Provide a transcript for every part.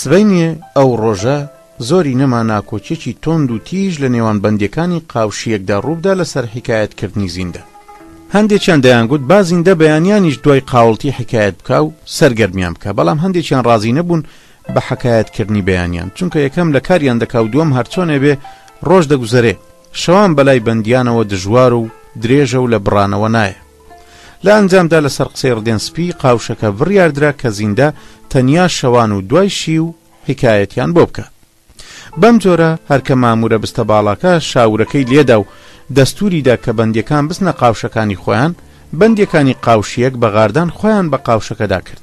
سبەینێ ئەو ڕۆژە زۆری نەما ناکۆکیەکی تۆند و تیژ لە نێوان بەندیەکانی قاوشیەکدا ڕووبدا لەسەر حیکایەت کردنی زیندە، هەندێکیان دەیانگوت با زیندە بەیانیانیش دوای قاوڵتی حیکایەت بکا و سەرگەرمیان بکا، بەڵام هەندێکیان ڕازی نەبوون بە حەکایەت کردنی بەیانیان، چونکە یەکەم لە کاریان دەکا و دووەم هەرچۆنێ بێ ڕۆژ دەگوزەرێ، شەوان بەلای بەندیانەوە دژوار و درێژە و لە بڕانەوە نایە. لە ئەنجامدا لەسەر قسەی ڕدێن سپی قاوشەکە بڕیاردرا کە زیندە تەنیا شەوان و دوای شیو حکایەتیان بۆ بکات. بەم جۆرە هەرکە مامورە بستە باڵاکە شاورەکەی لێدا و دەستوریدا کە بەندیەکان بچنە قاوشەکانی خۆیان، بەندیەکانی قاوشیەک بە غاردان خۆیان بە قاوشەکەدا کرد.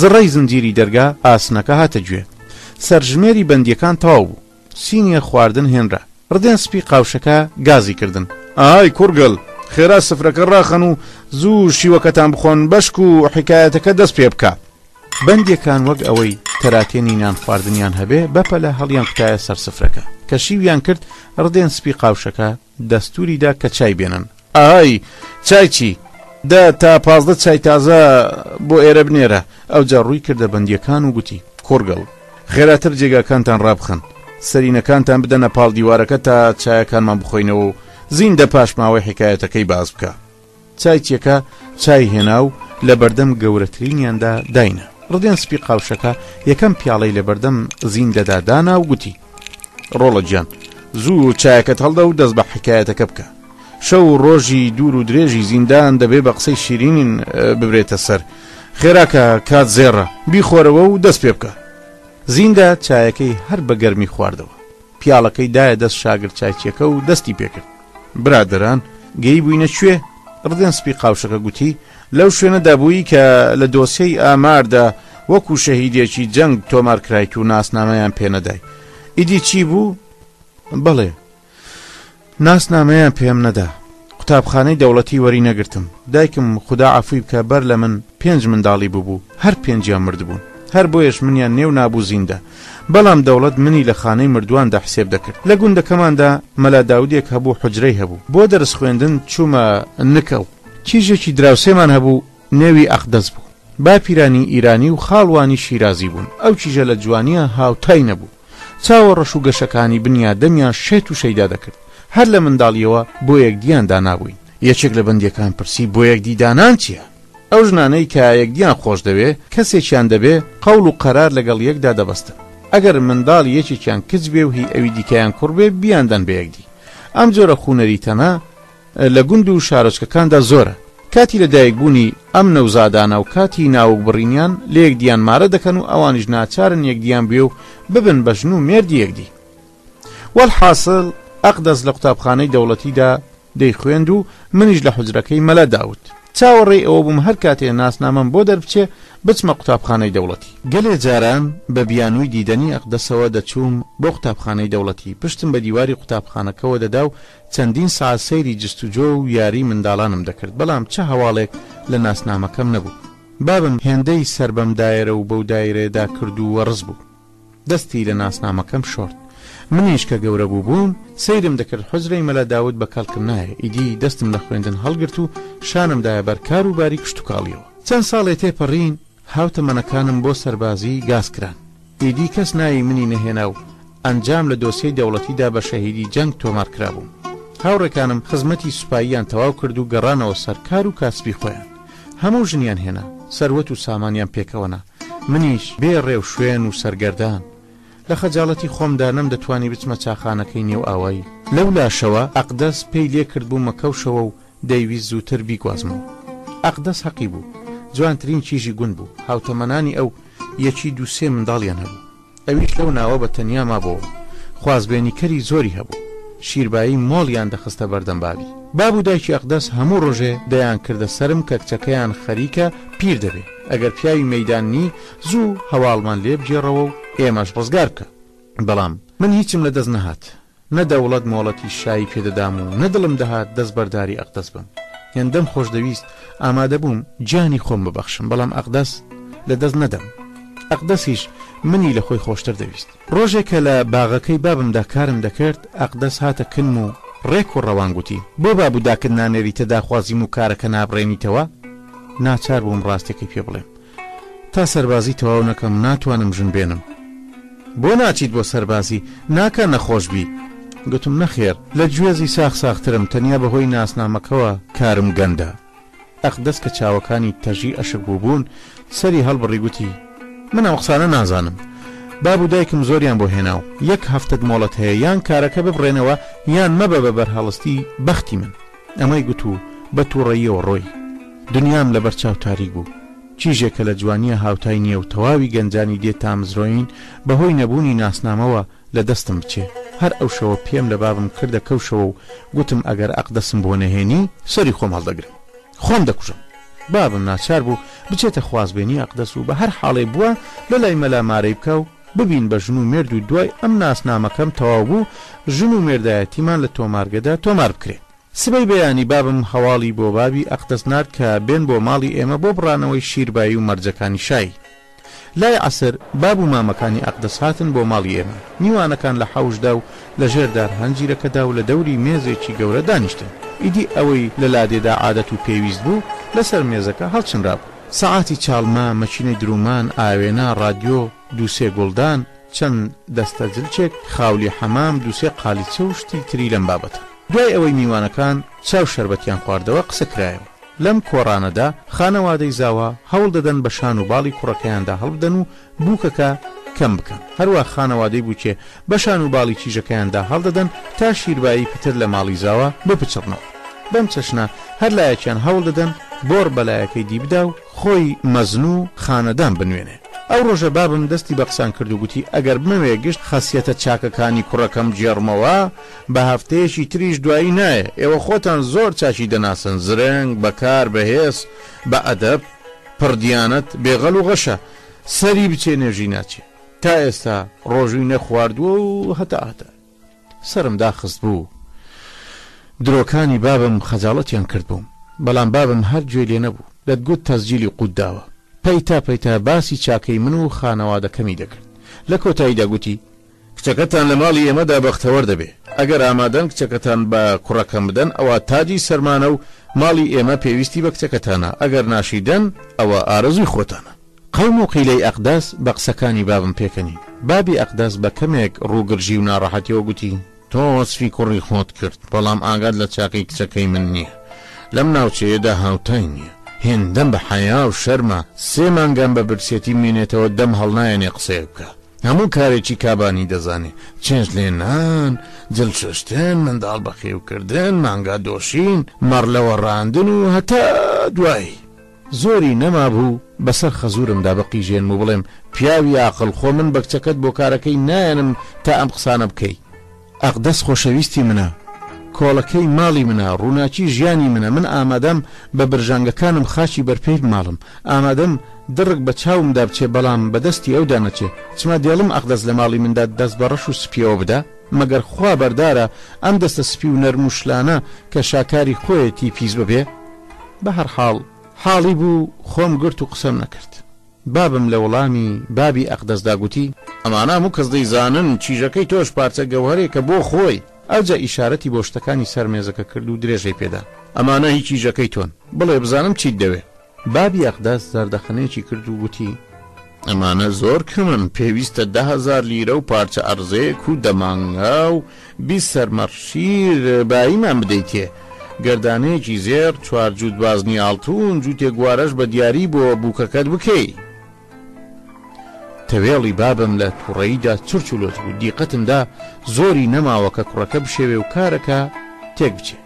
زڕەی زنجیری دەرگا ئاسنەکە هاتە گوێ. سەرژمێری بەندیەکان تەواو بوو. سینیە خواردن هێنرا. ڕدێن سپی قاوشەکە گازی کردن. ئای کوڕگەل! خێرا سفرەکە ڕاخەن و زوو شیوەکەتان بخۆن، بەشک و حیکایەتەکە دەست پێ بکە. بەندیەکان وەک ئەوەی تەراتێنی نان خواردنیان هەبێ، بەپەلە هەڵیانکوتایە سەر سفرەکە. کە شیویان کرد، ڕدێن سپی قاوشەکە. دەستوری دا کە چای بێنن. ئای چای چی؟ دە تا پازدە چای تازە بۆ ئێرە بنێرە. ئەوجا ڕووی کردە بەندییەکان و گوتی، کۆرگەڵ، خێراتر جێگاکانتان ڕابخەن. سەرینەکانتان بدەنە پاڵ دیوارەکە تا چایەکانمان بخۆینەوە و زیندە پاشماوەی حیکایەتەکەی باس بکا. چایچێکە چای هێنا و لە بەردەم گەورەترینیاندا داینا. ڕدێن سپی قاوشەکە یەکەم پیاڵەی لە بەردەم زیندەدا دانا و گوتی. ڕۆڵە گیان، زوو چایەکەت هەڵدە و دەست بە حەکایەتەکە بکە. شەو و ڕۆژی دوور و درێژی زیندان دەبێ بە قسەی شیرینین ببرێتە سەر. خێرا کە کات زێڕە، بیخۆرەوە و دەست پێ بکە. زیندە چایەکەی هەر بە گەرمی خواردەوە. پیاڵەکەی دایە دەست شاگرد چایچیەکە و دەستی پێکرد. برادەران، گەیبووینە کوێ؟ ڕدێن سپی قاوشەکە گوتی، لەو شوێنەدا بووی کە لە دۆسیەی ئاماردا وەکو شەهیدێکی جەنگ تۆمارکرایت و ناسنامەیان پێنەدای. ئیدی چی بوو؟ بەڵێ. ناسنامەیان پێم نەدا قوتابخانەی دەوڵەتی وەری نەگرتم دایکم خدا عفوی بکە بەر لە من پێنج منداڵی ببوو هەر پێنجیان مردبوون هەر بۆیەش منیان نێو نابوو زیندە بەڵام دەوڵەت منی لە خانەی مردوواندا حسێب دەکرد لە گوندەکەماندا مەلا داودێک هەبوو حجرەی هەبوو بۆ دەرس خوێندن چوومە نکە و کیژێکی دراوسێمان هەبوو نێوی ئەقدەس بوو باپیرانی ئیرانی و خاڵوانی شیرازی بوون ئەو کیژە لە جوانیە هاوتای نەبوو. چاوە ڕەش و گەشەکانی بنیا دەمیان شێت و شەیدا دەکرد هەر لە منداڵیەوە بۆ یەکدییان دانابووین یەکێک لە بەندیەکان پرسی بۆ یەکدی دانان چیە ئەو ژنانەی کە یەکدییان خۆش دەوێ کەسێکیان دەبێ قەوڵ و قەرار لەگەڵ یەکدا دەبەستن ئەگەر منداڵی یەکێکیان کچ بێ و هی ئەوی دیکەیان کوڕ بێ بیاندەن بە یەکدی ئەم جۆرە خوونەریتەنە لە گوند و شارۆچکەکاندا زۆرە کاتی لە دایک بوونی ئەم نەوزادانە و کاتی ناوک بڕینیان لە یەکدیان مارە دەکەن و ئەوانیش ناچارن یەکدیان بوێ و ببن بە ژن و مێردی یەکدی وەلحاسل ئەقدەس لە قوتابخانەی دەوڵەتیدا دەیخوێند و منیش لە حجرەکەی مەلا داوت چاوەڕێی ئەوە بووم هەر کاتێ ناسنامەم بۆ دەربچێ بچمە قوتابخانەی دەوڵەتی گەلێ جاران بە بیانووی دیدەنی ئەقدەسەوە دەچووم بۆ قوتابخانەی دەوڵەتی پشتم بە دیواری قوتابخانەکەوە دەدا و چەندین سەعات سەیری جستوجۆ و یاری منداڵانم دەکرد، بەڵام چ هەواڵێک لە ناسنامەکەم نەبوو. بابم هێندەی سەر بەم دایەرە و بەو دایرەیەدا کرد و وەڕز بوو. دەستی لە ناسنامەکەم شۆرد. منیش کە گەورە بووبووم، سەیرم دەکرد حوجرەی مەلا داود بە کەڵکم نایە، ئیدی دەستم لە خوێندن هەڵگرت و شانم دایە بەر کاروباری کشتوکاڵییەوە. چەند ساڵێ تێپەڕین، هاوتەمەنەکانم بۆ سەربازی گاز کران. ئیدی کەس ناوی منی نەهێنا و ئەنجام لە دۆسیەی دەوڵەتیدا بە شەهیدی جەنگ تۆمار کرابووم. هاوڕێکانم خزمەتی سوپاییان تەواو کرد و گەڕانەوە سەر کار و کاسبی خۆیان. هەموو ژنیان هێنا، سەروەت و سامانیان پێکەوە نا. منیش بێ ڕێوشوێن و سەرگەردان، لە خەجاڵەتی خۆمدا نەمدەتوانی بچمە چاخانەکەی نێوئاوایی. لەو لاشەوە ئەقدەس پێی لێ کردبوومە کەوشەوە و دەیویست زووتر بیگوازمەوە. ئەقدەس هەقی بوو. جوانترین کیژی گوند بوو. هاوتەمەنانی ئەو، یەکی دوو سێ منداڵیان هەبوو. ئەویش لەو ناوە بە تەنیا مابۆوە. خوازبێنیکەری زۆری هەبوو. شیربایی مۆڵیان دەخستە بەردەم بابی. باب و دایکی ئەقدەس هەموو ڕۆژێ دەیانکردە سەرم کە کچەکەیان خەریکە پیر دەبێ. ئەگەر پیاوی مەیدان نی، زوو هەواڵمان لێ بگێڕەوە و ئێمەش ڕزگار بکە. بەڵام من هیچم لە دەست نەهات. نە دەوڵەت مۆڵەتی شایی پێ دەدام و نە دڵم دەهات دەستبەرداری ئەقدەس بم. هێندەم خۆش دەویست، ئامادە بووم گیانی خۆم ببەخشم، بەڵام ئەقدەس لە دەست نەدەم. ئەقدەسیش منی لە خۆی خۆشتر دەویست. ڕۆژێک کە لە باغەکەی بابمدا کارم دەکرد، ئەقدەس هاتە کنم و ڕێک و ڕەوان گوتی. بۆ باب و داکت نانێریتە داخوازیم و کارەکە نابڕێنیتەوە؟ ناچار بووم ڕاستییەکەی پێ بڵێم. تا سەربازی تەواو نەکەم ناتوانم ژن بێنم. بۆ ناچیت بۆ سەربازی؟ ناکا نەخۆش بی. گوتم نەخێر لە گوێزی ساخ ساخترم تەنیا بە هۆی ناسنامەکەوە کارم گەندە. ئەقدەس کە چاوەکانی تەژی ئەشک بوو بوون سەری هەڵبڕی گوتی، من ئەم قسانە نازانم. باب و دایکم زۆریان بۆ هێنا و یەک هەفتەت مۆڵەت هەیە یان کارەکە ببڕێنەوە یان مەبە بە بەرهەڵستی بەختی من. ئەمەی گوت و بە تووڕەییەوە ڕۆی. دنیام لەبەر چاو تاریک بوو. چیژێک کە لە جوانییە هاوتای نییە و تەواوی گەنجانی دێ تامزرۆین بە هۆی نەبوونی ناسنامەوە لە دەستم بچێ. هەر ئەو شەوە پێم لە بابم کردە کەوشەوە و گوتم ئەگەر ئەقدەسم بۆ نەهێنی، سەری خۆم هەڵدەگرم. خۆم دەکوژم. بابم ناچار بوو بچێتە خوازبێنی ئەقدەس و بە هەر حاڵێ بووە لە لای مەلا مارەی بکا و، ببین بە ژن و مێرد و دوای ئەم ناسنامەکەم تەواو بوو ژن و مێردایەتیمان لە تۆمارگەدا تۆمار بکرێ. سبەی بەیانی بابم هەواڵی بۆ بابی ئەقدەس نارد کە بێن بۆ ماڵی ئێمە بۆ بڕانەوەی شیربایی و مەرجەکانی شایی. لای عەسر باب و مامەکانی ئەقدەس هاتن بۆ ماڵی ئێمە. میوانەکان لە حەوشدا و لە ژێر دار هەنجیرەکەدا و لە دەوری مێزێکی گەورە دانیشتن. ئیدی ئەوەی لە لادێدا عادەت و پێویست بوو لەسەر مێزەکە هەڵچنرابوو. سەعاتی چاڵمە، مەکینەی درومان، ئاوێنە، ڕادیۆ، دوو سێ گوڵدان، چەند دەستە جلچێک، خاولی حەمام، دوو سێ قالیچە و شتی تری لەم بابەتە. دوای ئەوەی میوانەکان چا و شەربەتیان خواردەوە، قسە کرایەوە. لەم کۆڕانەدا خانەوادەی زاوا هەوڵ دەدەن بە شان و باڵی کوڕەکەیاندا هەڵبدەن و بووکەکە کەم بکەن هەروا خانەوادەی بووکێ بە شان و باڵی کیژەکەیان دا هەڵدەدەن تا شیربایی پتر لە ماڵی زاوا بپچڕنەوە بەم چەشنە هەر لایەکیان هەوڵ دەدەن بۆڕ بە لایەکەی دی بدا و خۆی مەزن و خانەدان بنوێنێ ئەو ڕۆژە بابم دەستی بە قسان کرد و گوتی ئەگەر بمەوێ گشت خەسیەتە چاکەکانی کوڕەکەم بگێڕمەوە بە هەفتەیەکی تریش دوایی نایێ ئێوە خۆتان زۆر چاکی دەناسن زرنگ بەکار بەهێز بە ئەدەب پڕ دیانەت بێ غەل و غەشە سەری بچێ نوێژی ناچێ تا ئێستا ڕۆژووی نەخواردووە و هەتا هەتا سرم داخست بوو درۆکانی بابم خەجاڵەتیان کرد بووم بەڵام بابم هەر گوێ لێ نەبوو دەتگوت تەزجیلی قوت داوە پەیتا پەیتا باسی چاکەی من و خانەوادەکەمی دەکرد لە کۆتاییدا گوتی کچەکەتان لە ماڵی ئێمەدا بەختەوەر دەبێ. ئەگەر ئامادەن کچەکەتان بە کوڕەکەم بدەن، ئەوا تاجی سەرمانە و ماڵی ئێمە پێویستی بە کچەکەتانە، ئەگەر ناشی دەن، ئەوە ئارەزووی خۆتانە. قوم و قیلەی ئەقدەس بە قسەکانی بابم پێکەنی. بابی ئەقدەس بە کەمێک ڕووگرژی و ناڕەحەتییەوە گوتی. تۆ وەسفی کوڕی خۆت کرد، بەڵام ئاگات لە چاکەی کچەکەی من نییە. لەم ناوچەیەدا هاوتای نییە. هێندەم بە حەیا و شەرمە، سێ مانگان بە برسێتی بمێنێتەوە، دەم هەڵنایەنێ قسەیەک بکا. هەموو کارێکی کابانی دەزانێ، چێشت لێنان، جل شوشتن، منداڵ بەخێو کردن، مانگا دۆشین، مەڕ لەوەڕاندن و هەتا دوایی. زۆری نەمابوو بەسەر خەزوورمدا بقیژێنم و بڵێم، پیاوی ئاقڵ، خۆ من بە کچەکەت بۆ کارەکەی نایەنم تا ئەم قسانە بکەی. ئەقدەس خۆشەویستی منە، کۆڵەکەی ماڵی منە، ڕووناکی ژیانی منە، من ئامادەم بە برژانگەکانم خاکی بەرپێی بماڵم، ئامادەم دڕک بە چاومدا بچێ بەڵام بە دەستی ئەودا نەچێ، چما دێڵم ئەقدەس لە ماڵی مندا دەست بە ڕەش و سپییەوە بدا؟ مەگەر خوا بەردارە ئەم دەستە سپی و نەرم و شلانە کە شاکاری خۆیەتی پیس ببێ؟ بەهەرحاڵ حاڵی بوو خۆم گرت و قسەم نەکرد. بابم لە وڵامی بابی ئەقدەسدا گوتی. ئەمانە هەموو کەس دەیزانن، کیژەکەی تۆش پارچە گەوهەرێکە بۆ خۆی. ئەوجا ئیشارەتی بۆ شتەکانی سەر مێزەکە کرد و درێژەی پێدا. ئەمانە هی کیژەکەی تۆن، بڵێ بزانم چیت دەوێ؟ بابی ئەقدەس زەردەخەنەیەکی کرد و گوتی. ئەمانە زۆر کەمن، پێویستە دە هەزار لیرە و پارچە ئەرزێک و دەمانگا و بیست سەرمەڕ شیر باییمان بدەیتێ. گەردانەیەکی زێڕ، چوار جووت بازنی ئاڵتوون، جووتێک گوارەش بە دیاری بۆ بووکەکەت بکەی. تەوێڵی بابم لە تووڕەییدا چرچ و لۆچ بوو، دیقەتم دا زۆری نەماوە کە کوڕەکە بشێوێ و کارەکە تێک بچێ.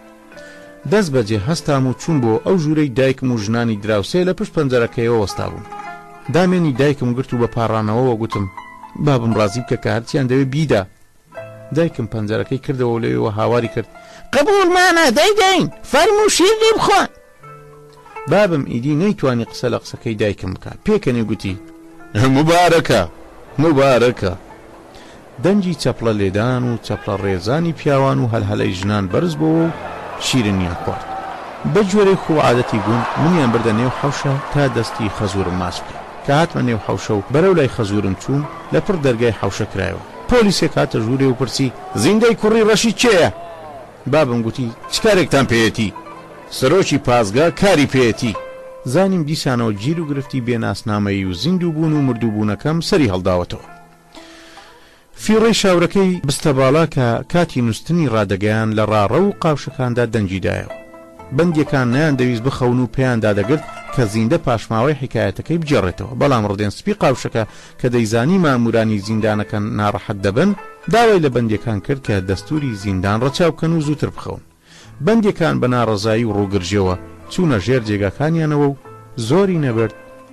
دەست بەجێ هەستام و چووم بۆ ئەو ژوورەی دایکم و ژنانی دراوسێ لە پشت پەنجەرەکەیەوە وەستابوون. دامێنی دایکم گرت و بە پاڕانەوەوە گوتم، بابم ڕازی بکە کە هەرچییان دەوێ بیدا. دایکم پەنجەرەکەی کردەوە و لەوێوە هاواری کرد، قبووڵ مامە، دەیدەین، فەرموو شیر لێ بخۆن. بابم ئیدی نەیتوانی قسە لە قسەکەی دایکم بکات، پێکەنی گوتی، موبارەکە، موبارەکە. دەنگی چەپڵە لێدان و چەپڵە ڕێزانی پیاوان و هەلهەلەی ژنان بەرز بۆوە و شیرینیان خوارد. بە گوێرەی خو و عادەتی بوون، منیان بردە نێو حەوشە تا دەستی خەزوورم ماچ بکەم. کە هاتمە نێو حەوشە و بەرەو لای خەزوورم چووم، لەپڕ دەرگای حەوشە کرایەوە. پۆلیسێک هاتە ژوورێ و پرسی، زیندەی کوڕی ڕەشید کێیە؟ بابم گوتی، چ کارێکتان پێیەتی؟ سەرۆکی پاسگا کاری پێیەتی. زانیم دیسانەوە گیر و گرفتی بێ ناسنامەیی و زیندووبوون و مردووبوونەکەم سەری هەڵداوەتەوە. فیڕەی شاورەکەی بستە باڵا کە کاتی نووستنی ڕادەگەیاند لە ڕاڕەو و قاوشەکاندا دەنگی دایەوە. بەندیەکان نەیاندەویست بخەون و پێیان دادەگرت کە زیندە پاشماوەی حیکایەتەکەی بگێڕێتەوە، بەڵام ڕدێن سپی قاوشەکە کە دەیزانی مامورانی زیندانەکە ناڕەحەت دەبن، داوای لە بەندیەکان کرد کە دەستوری زیندان ڕەچاو بکەن و زووتر بخەون. بەندیەکان بە ناڕەزایی و ڕووگرژیەوە چوونە ژێر جێگاکانیانەوە و زۆری نەبرد،